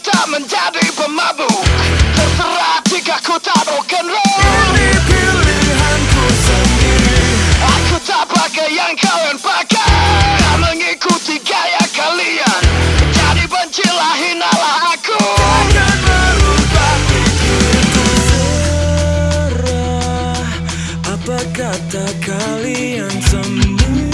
tak menjadi pemabuk, Terserah jika ku tak rock and Ini pilihanku sendiri. Aku tak pakai yang kalian pakai. Tak mengikuti gaya kalian. Jadi bencilah, hinalah aku. Jangan merubah pikirku Terserah apa kata kalian semua?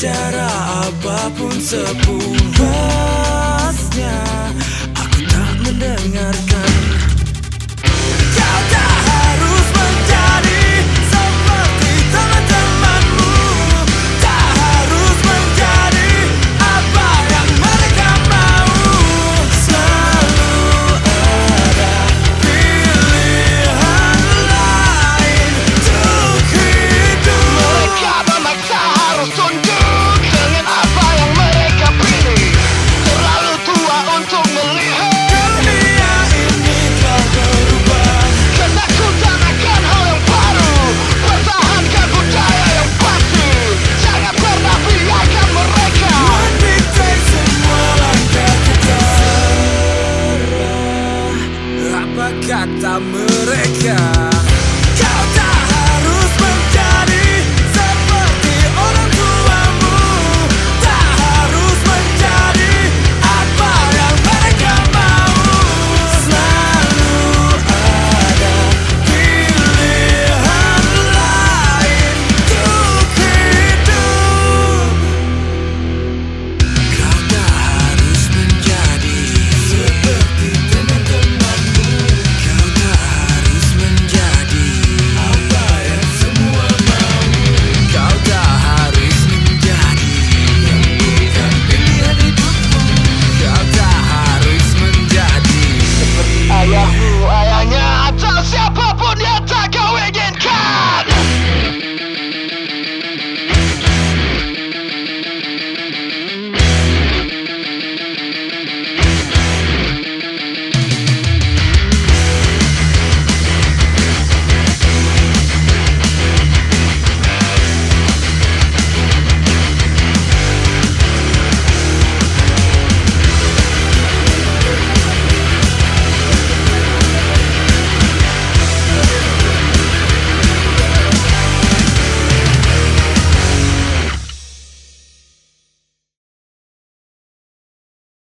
Cara apa pun sepuasnya Aku tak mendengarkan. kata mereka.